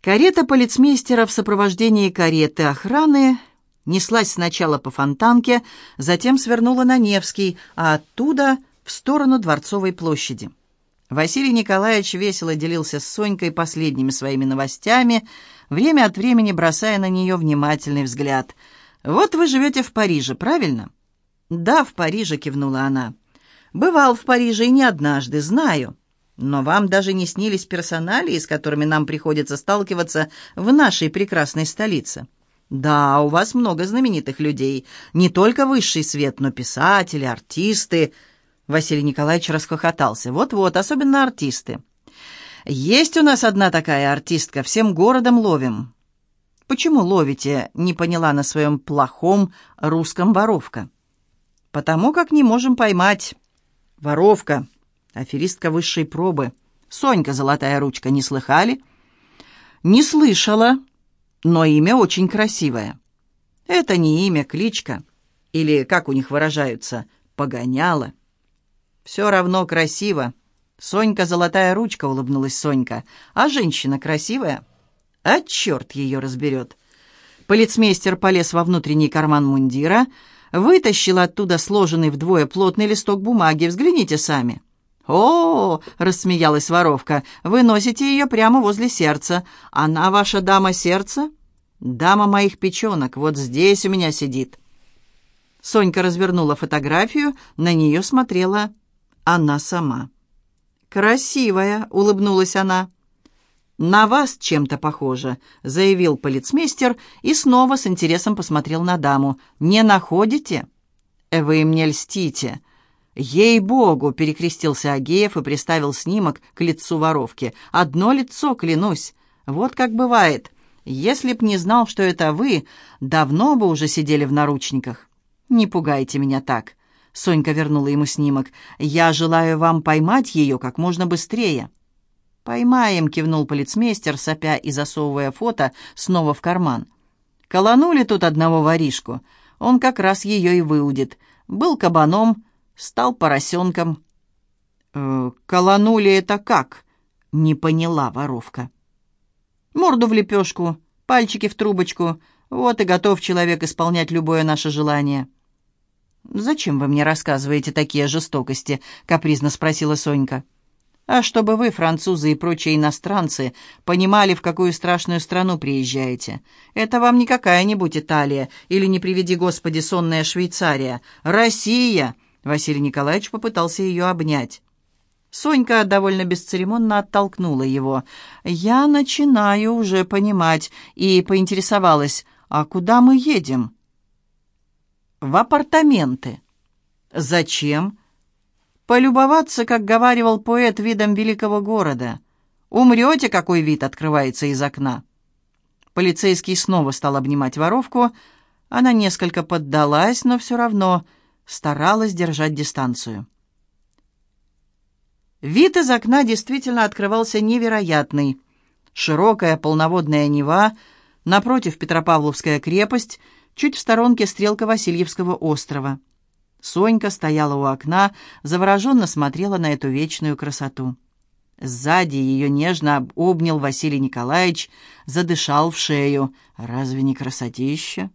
Карета полицмейстера в сопровождении кареты охраны неслась сначала по Фонтанке, затем свернула на Невский, а оттуда в сторону Дворцовой площади. Василий Николаевич весело делился с Сонькой последними своими новостями, время от времени бросая на нее внимательный взгляд. «Вот вы живете в Париже, правильно?» «Да, в Париже», — кивнула она. «Бывал в Париже и не однажды, знаю. Но вам даже не снились персоналии, с которыми нам приходится сталкиваться в нашей прекрасной столице. Да, у вас много знаменитых людей, не только высший свет, но писатели, артисты». Василий Николаевич расхохотался. «Вот-вот, особенно артисты. Есть у нас одна такая артистка, всем городом ловим». «Почему ловите?» — не поняла на своем плохом русском воровка. «Потому как не можем поймать. Воровка, аферистка высшей пробы. Сонька, золотая ручка, не слыхали?» «Не слышала, но имя очень красивое. Это не имя, кличка. Или, как у них выражаются, погоняла. Все равно красиво. Сонька золотая ручка, улыбнулась Сонька. А женщина красивая? А черт ее разберет. Полицмейстер полез во внутренний карман мундира, вытащил оттуда сложенный вдвое плотный листок бумаги. Взгляните сами. «О, рассмеялась воровка, — вы носите ее прямо возле сердца. Она ваша дама сердца?» «Дама моих печенок, вот здесь у меня сидит». Сонька развернула фотографию, на нее смотрела она сама. «Красивая», — улыбнулась она. «На вас чем-то похоже», — заявил полицмейстер и снова с интересом посмотрел на даму. «Не находите?» «Вы мне льстите». «Ей-богу!» — перекрестился Агеев и приставил снимок к лицу воровки. «Одно лицо, клянусь. Вот как бывает. Если б не знал, что это вы, давно бы уже сидели в наручниках. Не пугайте меня так. Сонька вернула ему снимок. «Я желаю вам поймать ее как можно быстрее». «Поймаем», — кивнул полицмейстер, сопя и засовывая фото снова в карман. «Колонули тут одного воришку. Он как раз ее и выудит. Был кабаном, стал поросенком». «Э, «Колонули это как?» — не поняла воровка. «Морду в лепешку, пальчики в трубочку. Вот и готов человек исполнять любое наше желание». «Зачем вы мне рассказываете такие жестокости?» — капризно спросила Сонька. «А чтобы вы, французы и прочие иностранцы, понимали, в какую страшную страну приезжаете. Это вам не какая-нибудь Италия или, не приведи Господи, сонная Швейцария. Россия!» Василий Николаевич попытался ее обнять. Сонька довольно бесцеремонно оттолкнула его. «Я начинаю уже понимать» и поинтересовалась, «А куда мы едем?» в апартаменты. Зачем? Полюбоваться, как говаривал поэт, видом великого города. Умрете, какой вид открывается из окна. Полицейский снова стал обнимать воровку. Она несколько поддалась, но все равно старалась держать дистанцию. Вид из окна действительно открывался невероятный. Широкая полноводная Нева, напротив Петропавловская крепость — чуть в сторонке стрелка Васильевского острова. Сонька стояла у окна, завороженно смотрела на эту вечную красоту. Сзади ее нежно обнял Василий Николаевич, задышал в шею. «Разве не красотища?»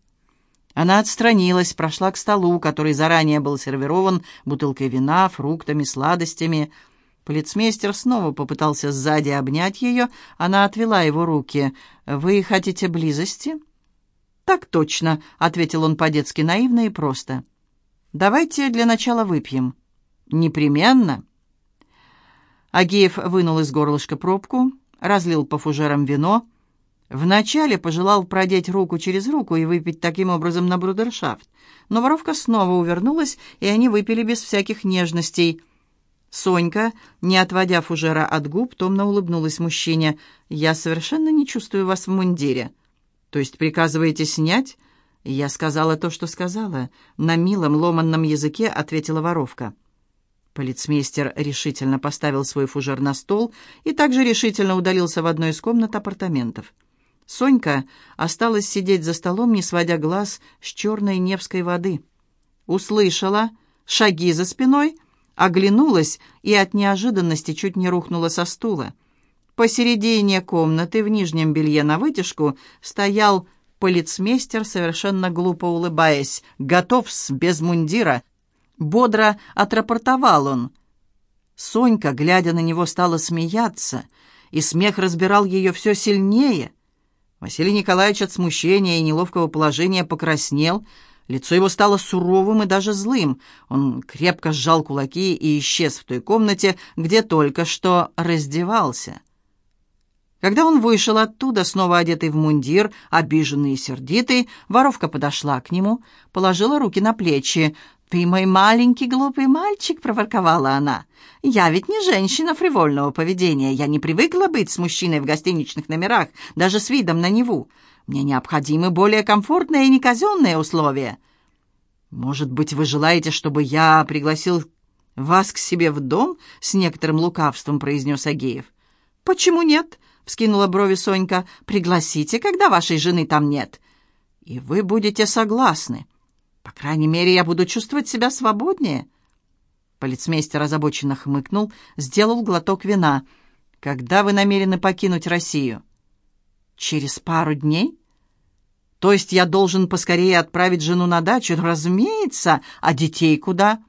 Она отстранилась, прошла к столу, который заранее был сервирован бутылкой вина, фруктами, сладостями. Полицмейстер снова попытался сзади обнять ее, она отвела его руки. «Вы хотите близости?» «Так точно», — ответил он по-детски наивно и просто. «Давайте для начала выпьем». «Непременно». Агеев вынул из горлышка пробку, разлил по фужерам вино. Вначале пожелал продеть руку через руку и выпить таким образом на брудершафт. Но воровка снова увернулась, и они выпили без всяких нежностей. Сонька, не отводя фужера от губ, томно улыбнулась мужчине. «Я совершенно не чувствую вас в мундире». «То есть приказываете снять?» «Я сказала то, что сказала». На милом ломанном языке ответила воровка. Полицмейстер решительно поставил свой фужер на стол и также решительно удалился в одну из комнат апартаментов. Сонька осталась сидеть за столом, не сводя глаз с черной Невской воды. Услышала шаги за спиной, оглянулась и от неожиданности чуть не рухнула со стула. Посередине комнаты в нижнем белье на вытяжку стоял полицмейстер, совершенно глупо улыбаясь. «Готов с без мундира!» Бодро отрапортовал он. Сонька, глядя на него, стала смеяться, и смех разбирал ее все сильнее. Василий Николаевич от смущения и неловкого положения покраснел, лицо его стало суровым и даже злым. Он крепко сжал кулаки и исчез в той комнате, где только что раздевался. Когда он вышел оттуда, снова одетый в мундир, обиженный и сердитый, воровка подошла к нему, положила руки на плечи. «Ты мой маленький глупый мальчик», — проворковала она. «Я ведь не женщина фривольного поведения. Я не привыкла быть с мужчиной в гостиничных номерах, даже с видом на Неву. Мне необходимы более комфортные и неказенные условия». «Может быть, вы желаете, чтобы я пригласил вас к себе в дом?» — с некоторым лукавством произнес Агеев. «Почему нет?» — вскинула брови Сонька. «Пригласите, когда вашей жены там нет». «И вы будете согласны. По крайней мере, я буду чувствовать себя свободнее». Полицмейстер озабоченно хмыкнул, сделал глоток вина. «Когда вы намерены покинуть Россию?» «Через пару дней?» «То есть я должен поскорее отправить жену на дачу?» «Разумеется. А детей куда?»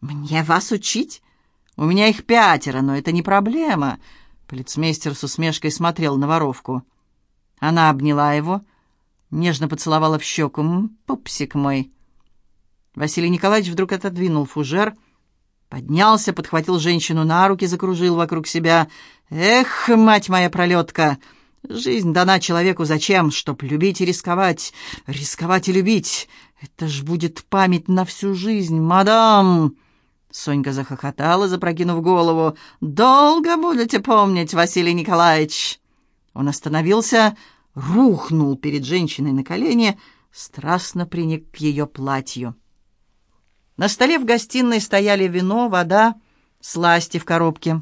«Мне вас учить?» «У меня их пятеро, но это не проблема. Полицмейстер с усмешкой смотрел на воровку. Она обняла его, нежно поцеловала в щеку. «Пупсик мой!» Василий Николаевич вдруг отодвинул фужер, поднялся, подхватил женщину на руки, закружил вокруг себя. «Эх, мать моя пролетка! Жизнь дана человеку зачем? Чтоб любить и рисковать, рисковать и любить. Это ж будет память на всю жизнь, мадам!» Сонька захохотала, запрокинув голову. «Долго будете помнить, Василий Николаевич!» Он остановился, рухнул перед женщиной на колени, страстно приник к ее платью. На столе в гостиной стояли вино, вода, сласти в коробке.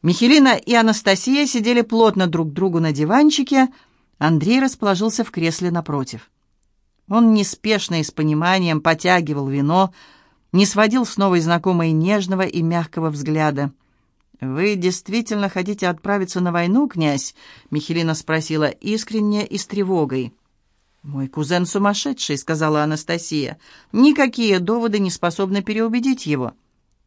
Михелина и Анастасия сидели плотно друг к другу на диванчике, Андрей расположился в кресле напротив. Он неспешно и с пониманием потягивал вино, не сводил с новой знакомой нежного и мягкого взгляда. «Вы действительно хотите отправиться на войну, князь?» — Михелина спросила искренне и с тревогой. «Мой кузен сумасшедший», — сказала Анастасия. «Никакие доводы не способны переубедить его».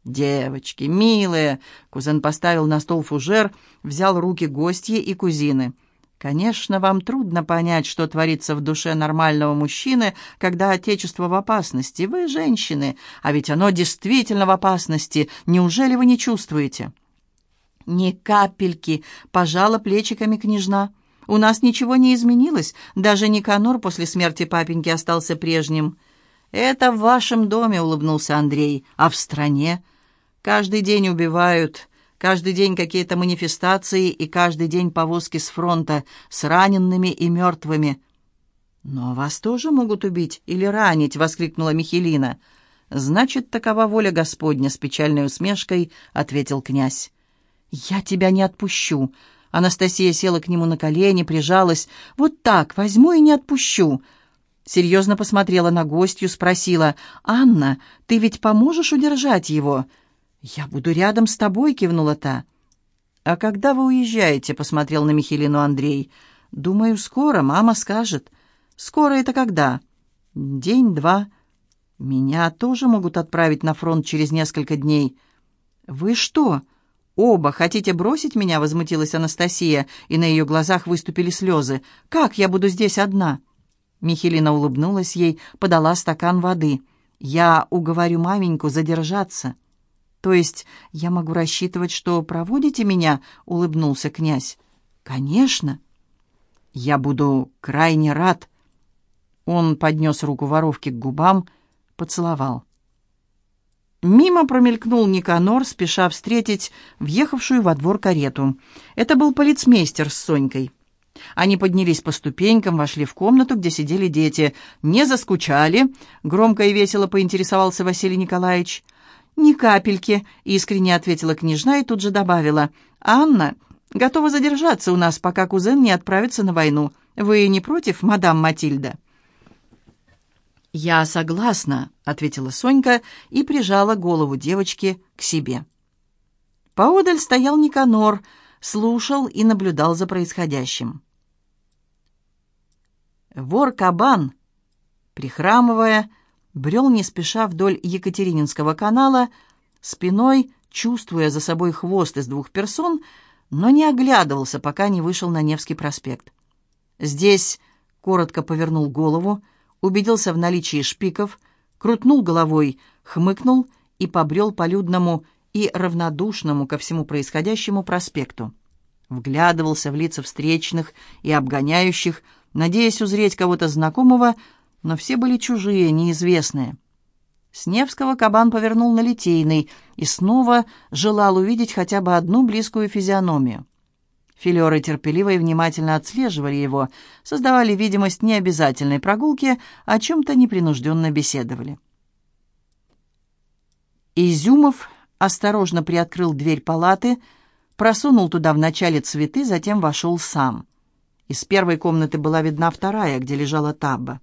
«Девочки, милые!» — кузен поставил на стол фужер, взял руки гостьи и кузины — Конечно, вам трудно понять, что творится в душе нормального мужчины, когда отечество в опасности. Вы женщины, а ведь оно действительно в опасности. Неужели вы не чувствуете? Ни капельки, пожала плечиками княжна. У нас ничего не изменилось, даже Никанор после смерти папеньки остался прежним. Это в вашем доме, улыбнулся Андрей, а в стране каждый день убивают Каждый день какие-то манифестации и каждый день повозки с фронта с ранеными и мертвыми. «Но вас тоже могут убить или ранить!» — воскликнула Михелина. «Значит, такова воля Господня!» — с печальной усмешкой ответил князь. «Я тебя не отпущу!» Анастасия села к нему на колени, прижалась. «Вот так, возьму и не отпущу!» Серьезно посмотрела на гостью, спросила. «Анна, ты ведь поможешь удержать его?» «Я буду рядом с тобой», — кивнула та. «А когда вы уезжаете?» — посмотрел на Михелину Андрей. «Думаю, скоро, мама скажет». «Скоро это когда?» «День-два». «Меня тоже могут отправить на фронт через несколько дней». «Вы что, оба хотите бросить меня?» — возмутилась Анастасия, и на ее глазах выступили слезы. «Как я буду здесь одна?» Михелина улыбнулась ей, подала стакан воды. «Я уговорю маменьку задержаться». «То есть я могу рассчитывать, что проводите меня?» — улыбнулся князь. «Конечно. Я буду крайне рад». Он поднес руку воровки к губам, поцеловал. Мимо промелькнул Никанор, спеша встретить въехавшую во двор карету. Это был полицмейстер с Сонькой. Они поднялись по ступенькам, вошли в комнату, где сидели дети. «Не заскучали?» — громко и весело поинтересовался Василий Николаевич. «Ни капельки», — искренне ответила княжна и тут же добавила. «Анна готова задержаться у нас, пока кузен не отправится на войну. Вы не против, мадам Матильда?» «Я согласна», — ответила Сонька и прижала голову девочки к себе. Поодаль стоял Никанор слушал и наблюдал за происходящим. Вор-кабан, прихрамывая, брел не спеша вдоль Екатерининского канала, спиной чувствуя за собой хвост из двух персон, но не оглядывался, пока не вышел на Невский проспект. Здесь коротко повернул голову, убедился в наличии шпиков, крутнул головой, хмыкнул и побрел по людному и равнодушному ко всему происходящему проспекту. Вглядывался в лица встречных и обгоняющих, надеясь узреть кого-то знакомого, но все были чужие, неизвестные. С Невского кабан повернул на Литейный и снова желал увидеть хотя бы одну близкую физиономию. Филеры терпеливо и внимательно отслеживали его, создавали видимость необязательной прогулки, о чем-то непринужденно беседовали. Изюмов осторожно приоткрыл дверь палаты, просунул туда вначале цветы, затем вошел сам. Из первой комнаты была видна вторая, где лежала Табба.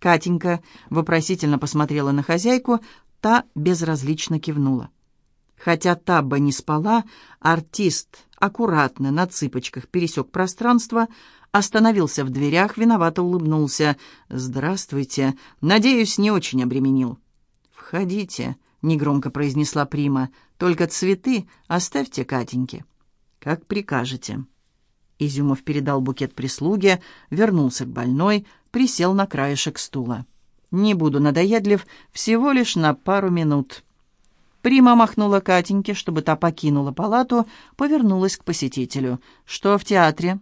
Катенька вопросительно посмотрела на хозяйку, та безразлично кивнула. Хотя Табба не спала, артист аккуратно на цыпочках пересек пространство, остановился в дверях, виновато улыбнулся. «Здравствуйте. Надеюсь, не очень обременил». «Входите», — негромко произнесла Прима. «Только цветы оставьте Катеньке». «Как прикажете». Изюмов передал букет прислуге, вернулся к больной, присел на краешек стула. «Не буду надоедлив, всего лишь на пару минут». Прима махнула Катеньке, чтобы та покинула палату, повернулась к посетителю. «Что в театре?»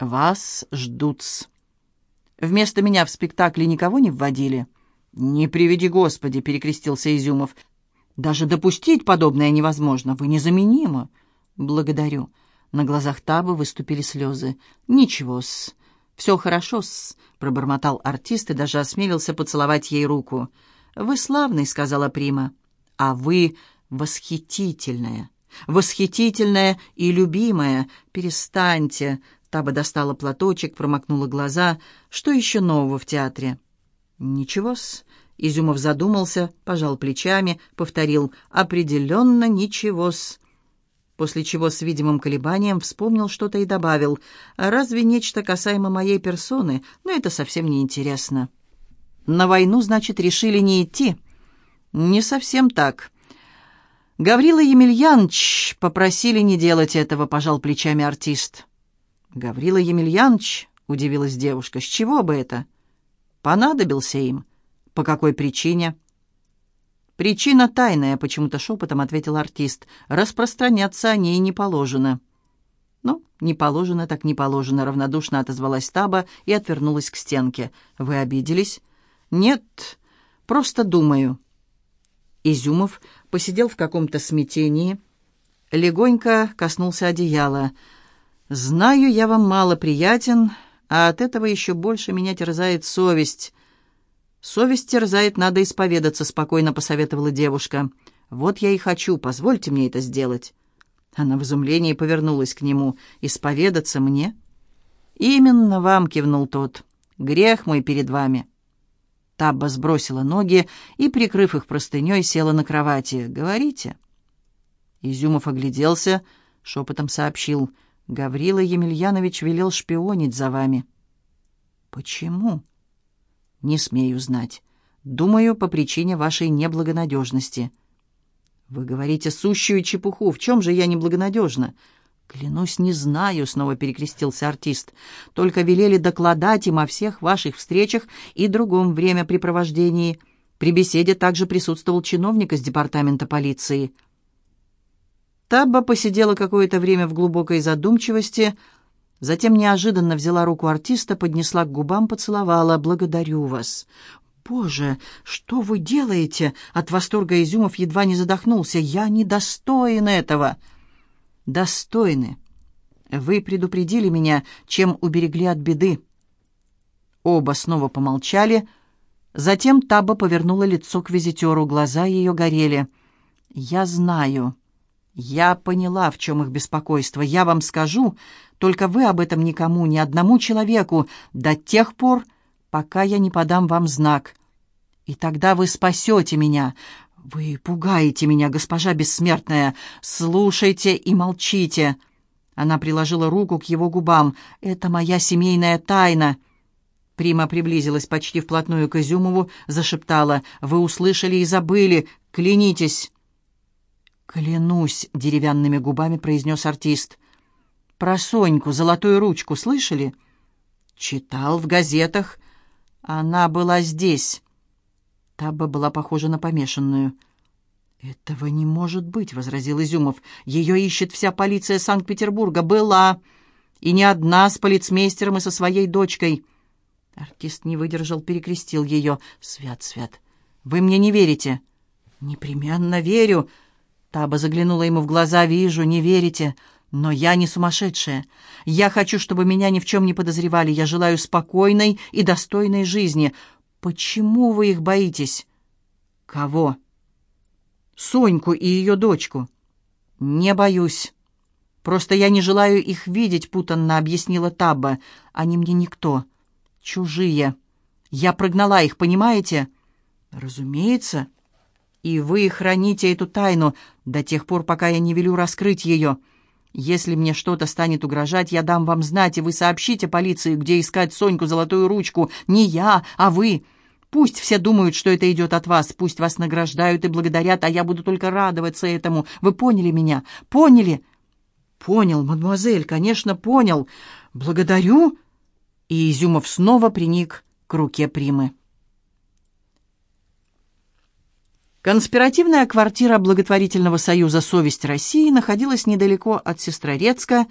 «Вас ждут-с». «Вместо меня в спектакле никого не вводили?» «Не приведи Господи», — перекрестился Изюмов. «Даже допустить подобное невозможно. Вы незаменимы». «Благодарю». На глазах Табы выступили слезы. «Ничего-с, все хорошо-с», — пробормотал артист и даже осмелился поцеловать ей руку. «Вы славный», — сказала Прима. «А вы восхитительная, восхитительная и любимая. Перестаньте». Таба достала платочек, промокнула глаза. «Что еще нового в театре?» «Ничего-с». Изюмов задумался, пожал плечами, повторил «Определенно ничего-с» после чего с видимым колебанием вспомнил что-то и добавил, «Разве нечто касаемо моей персоны? Но это совсем не интересно». «На войну, значит, решили не идти?» «Не совсем так». «Гаврила Емельянович попросили не делать этого», — пожал плечами артист. «Гаврила Емельянович?» — удивилась девушка. «С чего бы это?» «Понадобился им. По какой причине?» «Причина тайная», — почему-то шепотом ответил артист. «Распространяться о ней не положено». «Ну, не положено, так не положено», — равнодушно отозвалась Таба и отвернулась к стенке. «Вы обиделись?» «Нет, просто думаю». Изюмов посидел в каком-то смятении, легонько коснулся одеяла. «Знаю, я вам мало приятен, а от этого еще больше меня терзает совесть. «Совесть терзает, надо исповедаться», — спокойно посоветовала девушка. «Вот я и хочу, позвольте мне это сделать». Она в изумлении повернулась к нему. «Исповедаться мне?» «Именно вам», — кивнул тот. «Грех мой перед вами». Табба сбросила ноги и, прикрыв их простыней, села на кровати. «Говорите». Изюмов огляделся, шепотом сообщил. «Гаврила Емельянович велел шпионить за вами». «Почему?» «Не смею знать. Думаю, по причине вашей неблагонадежности». «Вы говорите сущую чепуху. В чем же я неблагонадежна?» «Клянусь, не знаю», — снова перекрестился артист. «Только велели докладать им о всех ваших встречах и другом времяпрепровождении. При беседе также присутствовал чиновник из департамента полиции». Табба посидела какое-то время в глубокой задумчивости, — Затем неожиданно взяла руку артиста, поднесла к губам, поцеловала. «Благодарю вас». «Боже, что вы делаете?» От восторга Изюмов едва не задохнулся. «Я недостоин этого». «Достойны. Вы предупредили меня, чем уберегли от беды». Оба снова помолчали. Затем Таба повернула лицо к визитеру. Глаза ее горели. «Я знаю». «Я поняла, в чем их беспокойство. Я вам скажу, только вы об этом никому, ни одному человеку, до тех пор, пока я не подам вам знак. И тогда вы спасете меня. Вы пугаете меня, госпожа бессмертная. Слушайте и молчите». Она приложила руку к его губам. «Это моя семейная тайна!» Прима приблизилась почти вплотную к Изюмову, зашептала. «Вы услышали и забыли! Клянитесь!» «Клянусь!» — деревянными губами произнес артист. «Про Соньку, золотую ручку, слышали?» «Читал в газетах. Она была здесь». Табба была похожа на помешанную. «Этого не может быть», — возразил Изюмов. «Ее ищет вся полиция Санкт-Петербурга. Была. И не одна с полицмейстером и со своей дочкой». Артист не выдержал, перекрестил ее. «Свят, свят, вы мне не верите?» «Непременно верю». Таба заглянула ему в глаза. «Вижу, не верите. Но я не сумасшедшая. Я хочу, чтобы меня ни в чем не подозревали. Я желаю спокойной и достойной жизни. Почему вы их боитесь?» «Кого?» «Соньку и ее дочку». «Не боюсь. Просто я не желаю их видеть», — путанно объяснила Таба. «Они мне никто. Чужие. Я прогнала их, понимаете?» «Разумеется. И вы храните эту тайну до тех пор, пока я не велю раскрыть ее». Если мне что-то станет угрожать, я дам вам знать, и вы сообщите полиции, где искать Соньку золотую ручку. Не я, а вы. Пусть все думают, что это идет от вас, пусть вас награждают и благодарят, а я буду только радоваться этому. Вы поняли меня? Поняли?» «Понял, мадемуазель, конечно, понял. Благодарю». И Изюмов снова приник к руке Примы. Конспиративная квартира благотворительного союза «Совесть России» находилась недалеко от Сестрорецка,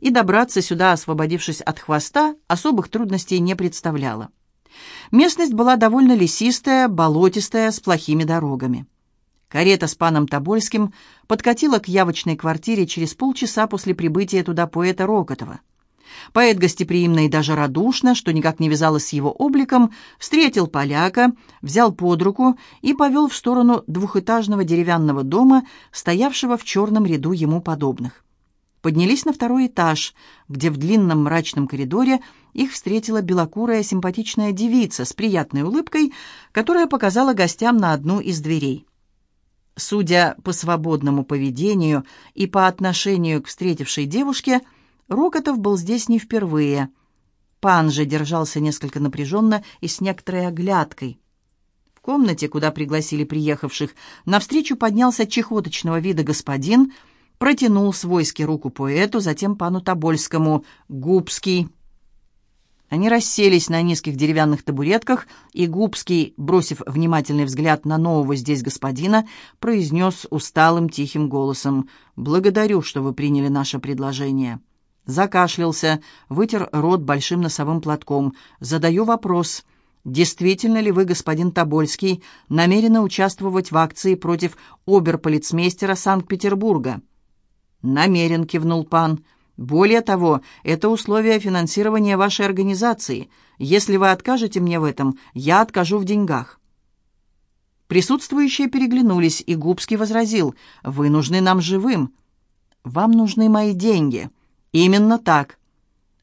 и добраться сюда, освободившись от хвоста, особых трудностей не представляло. Местность была довольно лесистая, болотистая, с плохими дорогами. Карета с паном Тобольским подкатила к явочной квартире через полчаса после прибытия туда поэта Рокотова. Поэт гостеприимно и даже радушно, что никак не вязалось с его обликом, встретил поляка, взял под руку и повел в сторону двухэтажного деревянного дома, стоявшего в черном ряду ему подобных. Поднялись на второй этаж, где в длинном мрачном коридоре их встретила белокурая симпатичная девица с приятной улыбкой, которая показала гостям на одну из дверей. Судя по свободному поведению и по отношению к встретившей девушке – Рокотов был здесь не впервые. Пан же держался несколько напряженно и с некоторой оглядкой. В комнате, куда пригласили приехавших, навстречу поднялся чехоточного вида господин, протянул свойски руку поэту, затем пану Тобольскому, Губский. Они расселись на низких деревянных табуретках, и Губский, бросив внимательный взгляд на нового здесь господина, произнес усталым тихим голосом «Благодарю, что вы приняли наше предложение». Закашлялся, вытер рот большим носовым платком. «Задаю вопрос. Действительно ли вы, господин Тобольский, намерены участвовать в акции против оберполицмейстера Санкт-Петербурга?» «Намерен», — кивнул пан. «Более того, это условие финансирования вашей организации. Если вы откажете мне в этом, я откажу в деньгах». Присутствующие переглянулись, и Губский возразил, «Вы нужны нам живым». «Вам нужны мои деньги». «Именно так.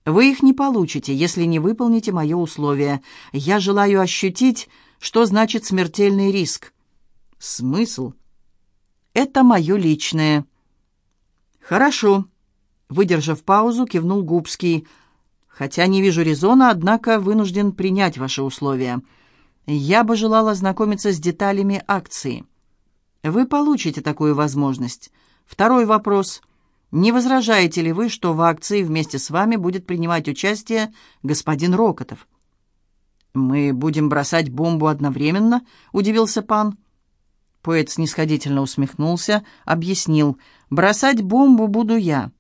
Вы их не получите, если не выполните мое условие. Я желаю ощутить, что значит смертельный риск». «Смысл?» «Это мое личное». «Хорошо», — выдержав паузу, кивнул Губский. «Хотя не вижу резона, однако вынужден принять ваши условия. Я бы желал ознакомиться с деталями акции». «Вы получите такую возможность. Второй вопрос — не возражаете ли вы, что в акции вместе с вами будет принимать участие господин Рокотов? Мы будем бросать бомбу одновременно, удивился пан. Поэт снисходительно усмехнулся, объяснил: бросать бомбу буду я.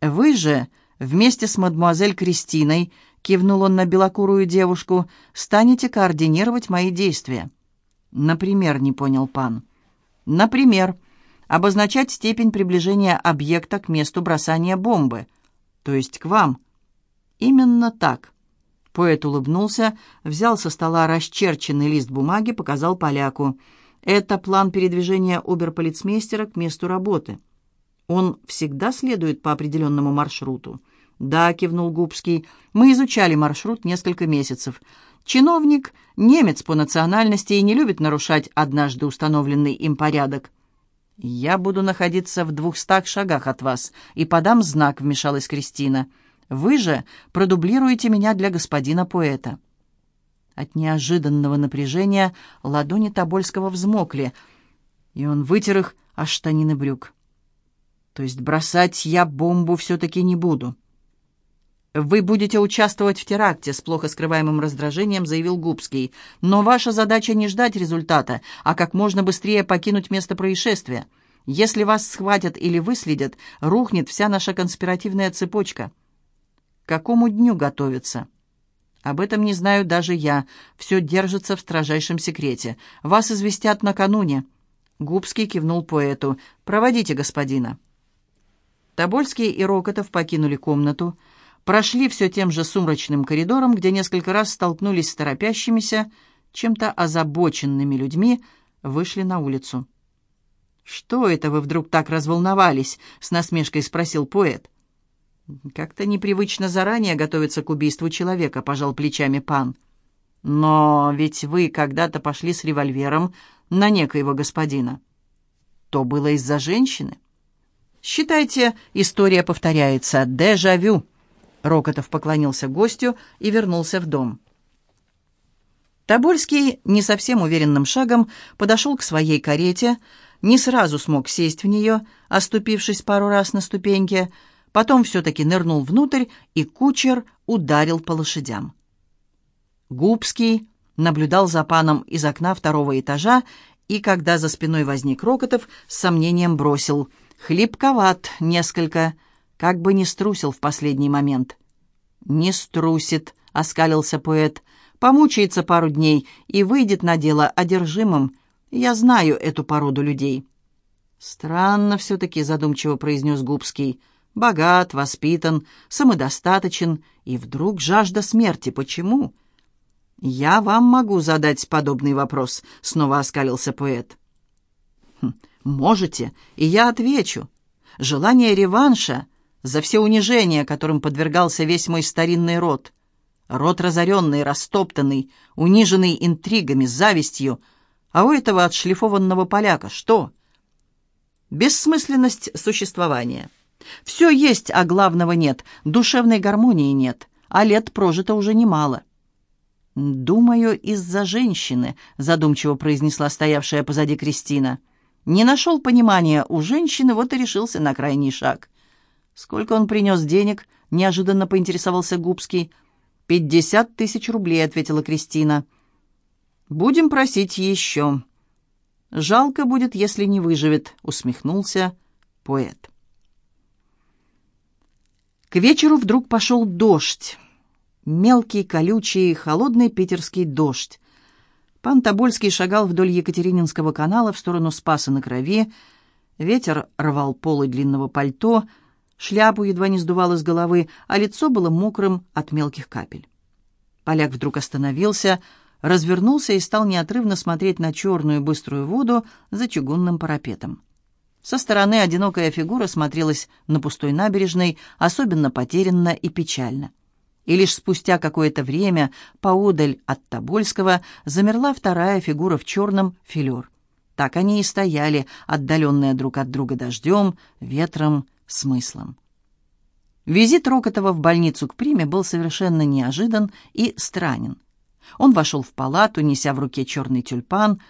Вы же вместе с мадемуазель Кристиной, кивнул он на белокурую девушку, станете координировать мои действия. Например, не понял пан. Например, обозначать степень приближения объекта к месту бросания бомбы, то есть к вам. Именно так. Поэт улыбнулся, взял со стола расчерченный лист бумаги, показал поляку. Это план передвижения оберполицмейстера к месту работы. Он всегда следует по определенному маршруту. «Да», — кивнул Губский, — «мы изучали маршрут несколько месяцев. Чиновник — немец по национальности и не любит нарушать однажды установленный им порядок». «Я буду находиться в двухстах шагах от вас и подам знак», — вмешалась Кристина. «Вы же продублируете меня для господина поэта». От неожиданного напряжения ладони Тобольского взмокли, и он вытер их о штанины брюк. «То есть бросать я бомбу все-таки не буду». «Вы будете участвовать в теракте», — с плохо скрываемым раздражением заявил Губский. «Но ваша задача не ждать результата, а как можно быстрее покинуть место происшествия. Если вас схватят или выследят, рухнет вся наша конспиративная цепочка». «К какому дню готовиться?» «Об этом не знаю даже я. Все держится в строжайшем секрете. Вас известят накануне». Губский кивнул поэту. «Проводите господина». Тобольский и Рокотов покинули комнату прошли все тем же сумрачным коридором, где несколько раз столкнулись с торопящимися, чем-то озабоченными людьми, вышли на улицу. «Что это вы вдруг так разволновались?» — с насмешкой спросил поэт. «Как-то непривычно заранее готовиться к убийству человека», — пожал плечами пан. «Но ведь вы когда-то пошли с револьвером на некоего господина. То было из-за женщины?» «Считайте, история повторяется. Дежавю». Рокотов поклонился гостю и вернулся в дом. Тобольский не совсем уверенным шагом подошел к своей карете, не сразу смог сесть в нее, оступившись пару раз на ступеньке, потом все-таки нырнул внутрь, и кучер ударил по лошадям. Губский наблюдал за паном из окна второго этажа, и когда за спиной возник Рокотов, с сомнением бросил «Хлипковат несколько», как бы не струсил в последний момент. «Не струсит», — оскалился поэт, — «помучается пару дней и выйдет на дело одержимым. Я знаю эту породу людей». «Странно все-таки», — задумчиво произнес Губский. «Богат, воспитан, самодостаточен, и вдруг жажда смерти. Почему?» «Я вам могу задать подобный вопрос», — снова оскалился поэт. «Хм, «Можете, и я отвечу. Желание реванша за все унижения, которым подвергался весь мой старинный род. Род разоренный, растоптанный, униженный интригами, завистью. А у этого отшлифованного поляка что? Бессмысленность существования. Все есть, а главного нет. Душевной гармонии нет, а лет прожито уже немало. «Думаю, из-за женщины», — задумчиво произнесла стоявшая позади Кристина. «Не нашел понимания у женщины, вот и решился на крайний шаг. «Сколько он принес денег?» — неожиданно поинтересовался Губский. «Пятьдесят тысяч рублей», — ответила Кристина. «Будем просить еще». «Жалко будет, если не выживет», — усмехнулся поэт. К вечеру вдруг пошел дождь. Мелкий, колючий, холодный питерский дождь. Пан Тобольский шагал вдоль Екатерининского канала в сторону Спаса на Крови. Ветер рвал полы длинного пальто — Шляпу едва не сдувало с головы, а лицо было мокрым от мелких капель. Поляк вдруг остановился, развернулся и стал неотрывно смотреть на черную быструю воду за чугунным парапетом. Со стороны одинокая фигура смотрелась на пустой набережной, особенно потерянно и печально. И лишь спустя какое-то время, поодаль от Тобольского, замерла вторая фигура в черном филер. Так они и стояли, отдаленные друг от друга дождем, ветром, смыслом. Визит Рокотова в больницу к Приме был совершенно неожидан и странен. Он вошел в палату, неся в руке черный тюльпан,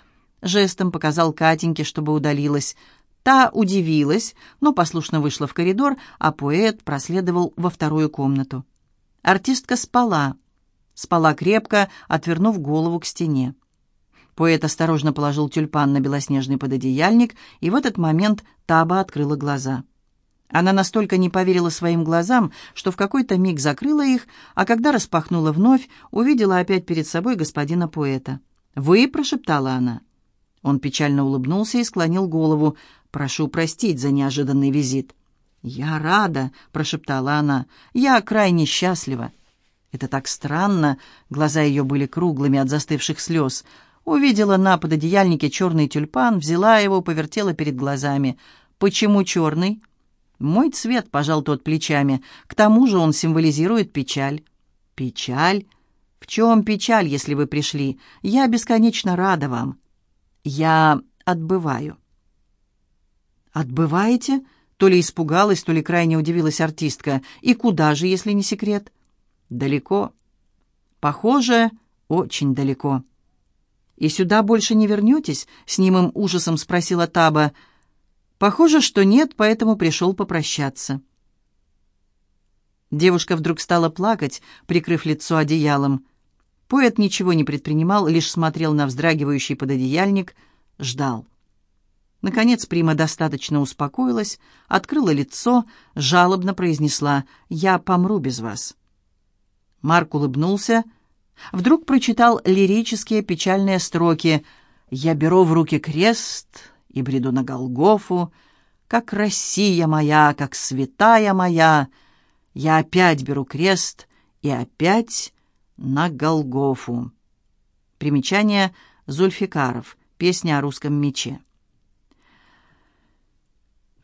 жестом показал Катеньке, чтобы удалилась. Та удивилась, но послушно вышла в коридор, а поэт проследовал во вторую комнату. Артистка спала. Спала крепко, отвернув голову к стене. Поэт осторожно положил тюльпан на белоснежный пододеяльник, и в этот момент Таба открыла глаза. Она настолько не поверила своим глазам, что в какой-то миг закрыла их, а когда распахнула вновь, увидела опять перед собой господина поэта. «Вы?» — прошептала она. Он печально улыбнулся и склонил голову. «Прошу простить за неожиданный визит». «Я рада», — прошептала она. «Я крайне счастлива». Это так странно. Глаза ее были круглыми от застывших слез. Увидела на пододеяльнике черный тюльпан, взяла его, повертела перед глазами. «Почему черный?» «Мой цвет», — пожал тот плечами. «К тому же он символизирует печаль». «Печаль? В чем печаль, если вы пришли? Я бесконечно рада вам». «Я отбываю». «Отбываете?» То ли испугалась, то ли крайне удивилась артистка. «И куда же, если не секрет?» «Далеко. Похоже, очень далеко». «И сюда больше не вернетесь?» — с немым ужасом спросила Таба. «Похоже, что нет, поэтому пришел попрощаться». Девушка вдруг стала плакать, прикрыв лицо одеялом. Поэт ничего не предпринимал, лишь смотрел на вздрагивающий пододеяльник, ждал. Наконец Прима достаточно успокоилась, открыла лицо, жалобно произнесла «Я помру без вас». Марк улыбнулся, вдруг прочитал лирические печальные строки «Я беру в руки крест и бреду на Голгофу, как Россия моя, как святая моя, я опять беру крест и опять на Голгофу». Примечание Зульфикаров. Песня о русском мече.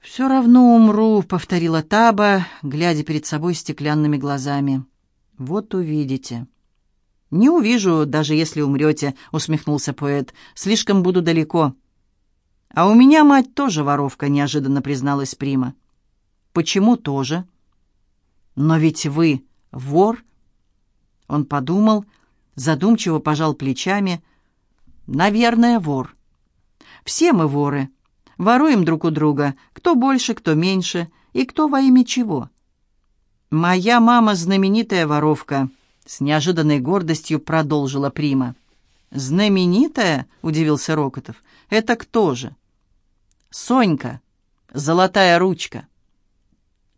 «Все равно умру», — повторила Таба, глядя перед собой стеклянными глазами. «Вот увидите». «Не увижу, даже если умрете», — усмехнулся поэт. «Слишком буду далеко». «А у меня мать тоже воровка», — неожиданно призналась Прима. «Почему тоже?» «Но ведь вы вор?» Он подумал, задумчиво пожал плечами. «Наверное, вор. Все мы воры. Воруем друг у друга, кто больше, кто меньше, и кто во имя чего. «Моя мама знаменитая воровка», — с неожиданной гордостью продолжила Прима. «Знаменитая?» — удивился Рокотов. «Это кто же?» «Сонька, золотая ручка».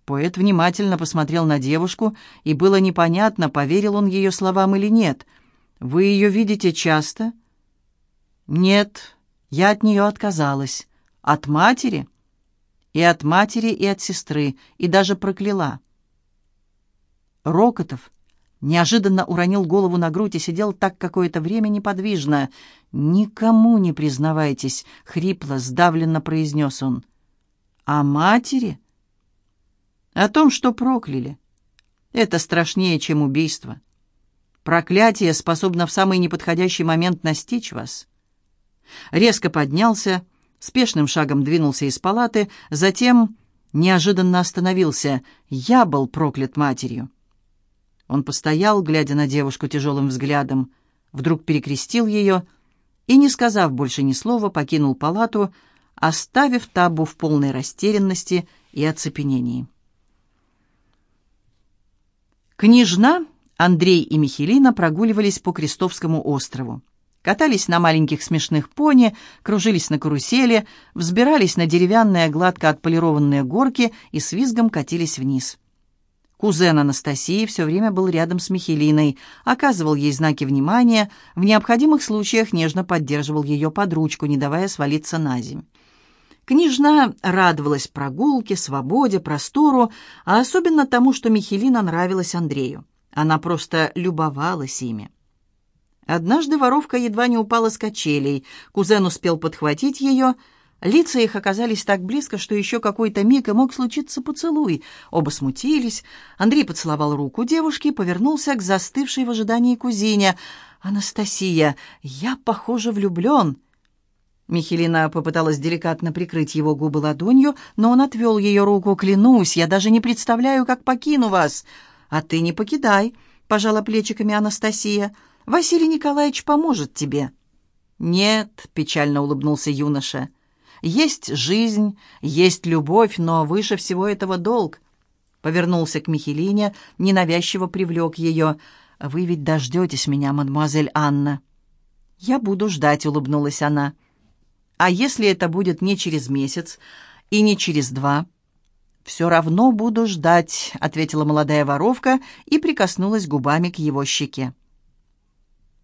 Поэт внимательно посмотрел на девушку, и было непонятно, поверил он ее словам или нет. «Вы ее видите часто?» «Нет, я от нее отказалась». От матери? И от матери, и от сестры, и даже прокляла. Рокотов неожиданно уронил голову на грудь и сидел так какое-то время неподвижно. «Никому не признавайтесь», — хрипло, сдавленно произнес он. «О матери?» «О том, что прокляли. Это страшнее, чем убийство. Проклятие способно в самый неподходящий момент настичь вас». Резко поднялся, спешным шагом двинулся из палаты, затем неожиданно остановился. Я был проклят матерью. Он постоял, глядя на девушку тяжелым взглядом, вдруг перекрестил ее и, не сказав больше ни слова, покинул палату, оставив табу в полной растерянности и оцепенении. Княжна, Андрей и Михелина прогуливались по Крестовскому острову. Катались на маленьких смешных пони, кружились на карусели, взбирались на деревянные гладко отполированные горки и с визгом катились вниз. Кузен Анастасии все время был рядом с Михелиной, оказывал ей знаки внимания, в необходимых случаях нежно поддерживал ее под ручку, не давая свалиться на земь. Княжна радовалась прогулке, свободе, простору, а особенно тому, что Михелина нравилась Андрею. Она просто любовалась ими. Однажды воровка едва не упала с качелей. Кузен успел подхватить ее. Лица их оказались так близко, что еще какой-то миг и мог случиться поцелуй. Оба смутились. Андрей поцеловал руку девушки и повернулся к застывшей в ожидании кузине. «Анастасия, я, похоже, влюблен». Михелина попыталась деликатно прикрыть его губы ладонью, но он отвел ее руку. «Клянусь, я даже не представляю, как покину вас». «А ты не покидай», — пожала плечиками Анастасия. Василий Николаевич поможет тебе». «Нет», — печально улыбнулся юноша, — «есть жизнь, есть любовь, но выше всего этого долг». Повернулся к Михелине, ненавязчиво привлек ее. «Вы ведь дождетесь меня, мадемуазель Анна». «Я буду ждать», — улыбнулась она. «А если это будет не через месяц и не через два?» «Все равно буду ждать», — ответила молодая воровка и прикоснулась губами к его щеке.